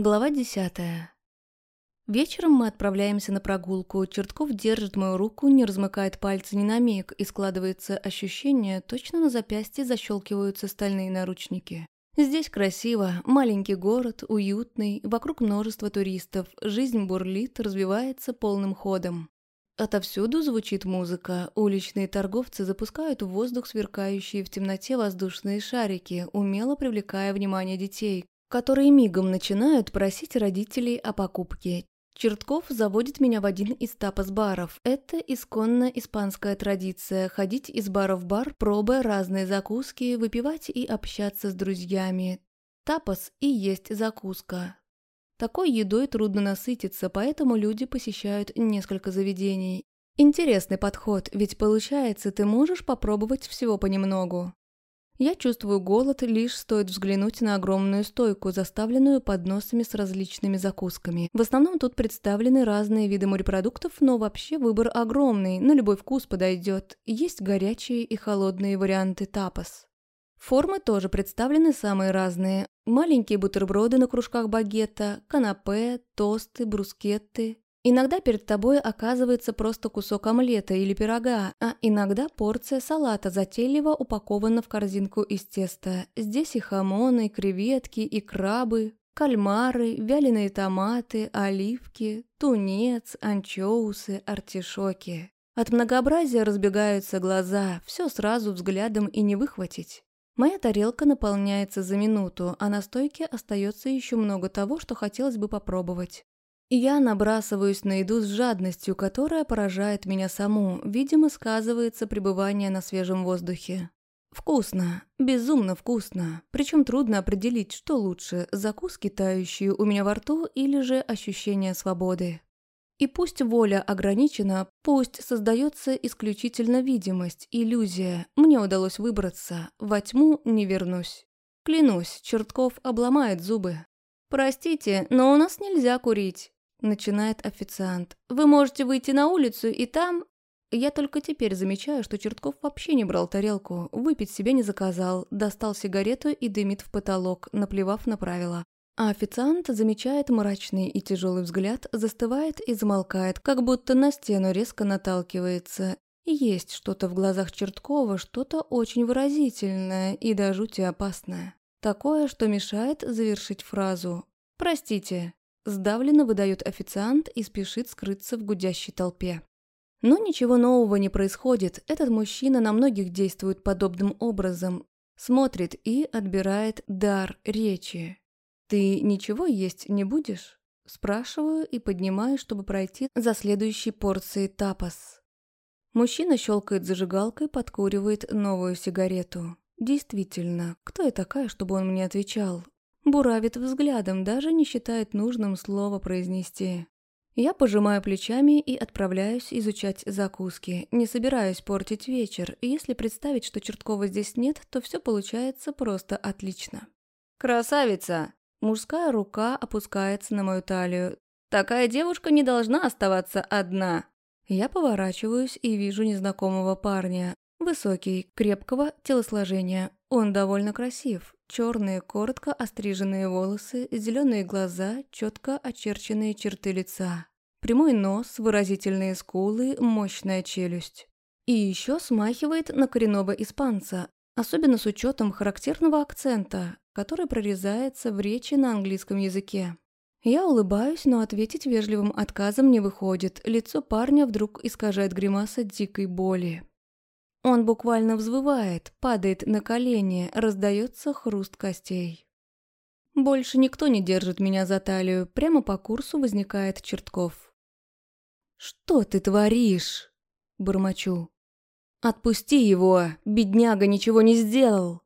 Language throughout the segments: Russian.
Глава десятая. Вечером мы отправляемся на прогулку. Чертков держит мою руку, не размыкает пальцы ни на миг, и складывается ощущение, точно на запястье защелкиваются стальные наручники. Здесь красиво, маленький город, уютный, вокруг множество туристов, жизнь бурлит, развивается полным ходом. Отовсюду звучит музыка, уличные торговцы запускают в воздух сверкающие в темноте воздушные шарики, умело привлекая внимание детей, которые мигом начинают просить родителей о покупке. Чертков заводит меня в один из тапас-баров. Это исконно испанская традиция – ходить из бара в бар, пробуя разные закуски, выпивать и общаться с друзьями. Тапас и есть закуска. Такой едой трудно насытиться, поэтому люди посещают несколько заведений. Интересный подход, ведь получается, ты можешь попробовать всего понемногу. Я чувствую голод, лишь стоит взглянуть на огромную стойку, заставленную подносами с различными закусками. В основном тут представлены разные виды морепродуктов, но вообще выбор огромный, на любой вкус подойдет. Есть горячие и холодные варианты тапас. Формы тоже представлены самые разные. Маленькие бутерброды на кружках багета, канапе, тосты, брускетты, Иногда перед тобой оказывается просто кусок омлета или пирога, а иногда порция салата затейливо упакована в корзинку из теста. Здесь и хамоны, и креветки, и крабы, кальмары, вяленые томаты, оливки, тунец, анчоусы, артишоки. От многообразия разбегаются глаза, все сразу взглядом и не выхватить. Моя тарелка наполняется за минуту, а на стойке остается еще много того, что хотелось бы попробовать. Я набрасываюсь на еду с жадностью, которая поражает меня саму, видимо, сказывается пребывание на свежем воздухе. Вкусно, безумно вкусно, причем трудно определить, что лучше, закуски тающие у меня во рту или же ощущение свободы. И пусть воля ограничена, пусть создается исключительно видимость, иллюзия, мне удалось выбраться, во тьму не вернусь. Клянусь, Чертков обломает зубы. «Простите, но у нас нельзя курить», Начинает официант. «Вы можете выйти на улицу, и там...» Я только теперь замечаю, что Чертков вообще не брал тарелку, выпить себе не заказал, достал сигарету и дымит в потолок, наплевав на правила. А официант замечает мрачный и тяжелый взгляд, застывает и замолкает, как будто на стену резко наталкивается. Есть что-то в глазах Черткова, что-то очень выразительное и до жути опасное. Такое, что мешает завершить фразу «Простите». Сдавленно выдает официант и спешит скрыться в гудящей толпе. Но ничего нового не происходит, этот мужчина на многих действует подобным образом. Смотрит и отбирает дар речи. «Ты ничего есть не будешь?» Спрашиваю и поднимаю, чтобы пройти за следующей порцией тапас. Мужчина щелкает зажигалкой, подкуривает новую сигарету. Действительно, кто я такая, чтобы он мне отвечал? Буравит взглядом, даже не считает нужным слово произнести. Я пожимаю плечами и отправляюсь изучать закуски. Не собираюсь портить вечер, и если представить, что Черткова здесь нет, то все получается просто отлично. «Красавица!» Мужская рука опускается на мою талию. «Такая девушка не должна оставаться одна!» Я поворачиваюсь и вижу незнакомого парня. Высокий, крепкого телосложения. Он довольно красив. Черные, коротко остриженные волосы, зеленые глаза, четко очерченные черты лица. Прямой нос, выразительные скулы, мощная челюсть. И еще смахивает на коренного испанца, особенно с учетом характерного акцента, который прорезается в речи на английском языке. Я улыбаюсь, но ответить вежливым отказом не выходит. Лицо парня вдруг искажает гримаса дикой боли. Он буквально взвывает, падает на колени, раздается хруст костей. Больше никто не держит меня за талию, прямо по курсу возникает Чертков. «Что ты творишь?» – бормочу. «Отпусти его, бедняга ничего не сделал!»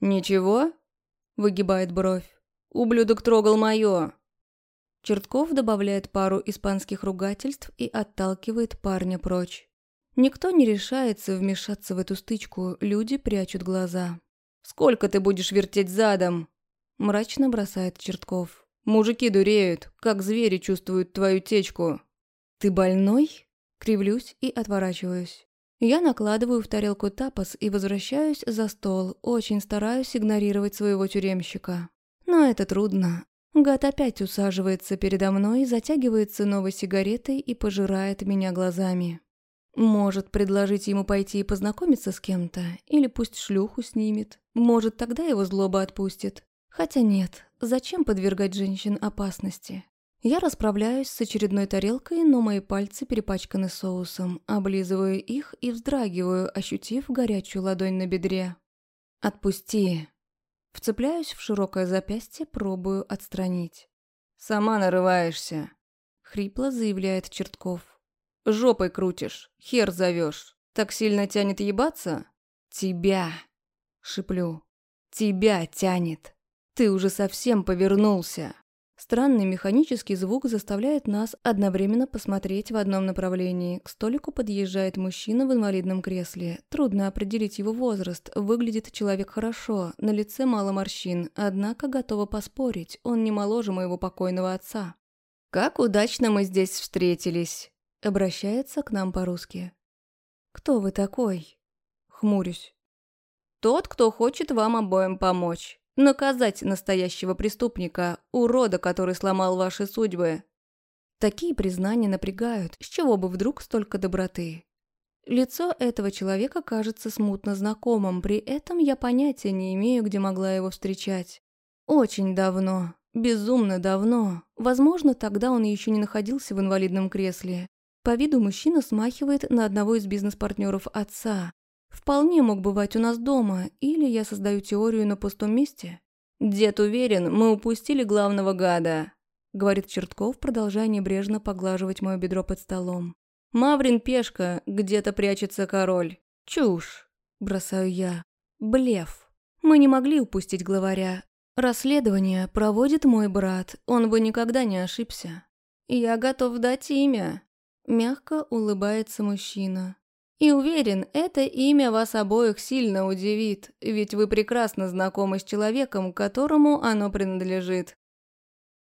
«Ничего?» – выгибает бровь. «Ублюдок трогал моё!» Чертков добавляет пару испанских ругательств и отталкивает парня прочь. Никто не решается вмешаться в эту стычку, люди прячут глаза. «Сколько ты будешь вертеть задом?» Мрачно бросает Чертков. «Мужики дуреют, как звери чувствуют твою течку». «Ты больной?» Кривлюсь и отворачиваюсь. Я накладываю в тарелку тапас и возвращаюсь за стол, очень стараюсь игнорировать своего тюремщика. Но это трудно. Гад опять усаживается передо мной, затягивается новой сигаретой и пожирает меня глазами. Может, предложить ему пойти и познакомиться с кем-то, или пусть шлюху снимет. Может, тогда его злоба отпустит. Хотя нет, зачем подвергать женщин опасности? Я расправляюсь с очередной тарелкой, но мои пальцы перепачканы соусом, облизываю их и вздрагиваю, ощутив горячую ладонь на бедре. «Отпусти!» Вцепляюсь в широкое запястье, пробую отстранить. «Сама нарываешься», — хрипло заявляет Чертков. «Жопой крутишь, хер зовешь. Так сильно тянет ебаться?» «Тебя!» — шиплю. «Тебя тянет. Ты уже совсем повернулся». Странный механический звук заставляет нас одновременно посмотреть в одном направлении. К столику подъезжает мужчина в инвалидном кресле. Трудно определить его возраст. Выглядит человек хорошо, на лице мало морщин, однако готова поспорить, он не моложе моего покойного отца. «Как удачно мы здесь встретились!» Обращается к нам по-русски. «Кто вы такой?» Хмурюсь. «Тот, кто хочет вам обоим помочь. Наказать настоящего преступника, урода, который сломал ваши судьбы. Такие признания напрягают, с чего бы вдруг столько доброты. Лицо этого человека кажется смутно знакомым, при этом я понятия не имею, где могла его встречать. Очень давно, безумно давно. Возможно, тогда он еще не находился в инвалидном кресле. По виду мужчина смахивает на одного из бизнес-партнеров отца, Вполне мог бывать у нас дома, или я создаю теорию на пустом месте. «Дед уверен, мы упустили главного гада», — говорит Чертков, продолжая небрежно поглаживать мое бедро под столом. «Маврин пешка, где-то прячется король. Чушь», — бросаю я. «Блеф. Мы не могли упустить главаря. Расследование проводит мой брат, он бы никогда не ошибся». «Я готов дать имя», — мягко улыбается мужчина. И уверен, это имя вас обоих сильно удивит, ведь вы прекрасно знакомы с человеком, которому оно принадлежит.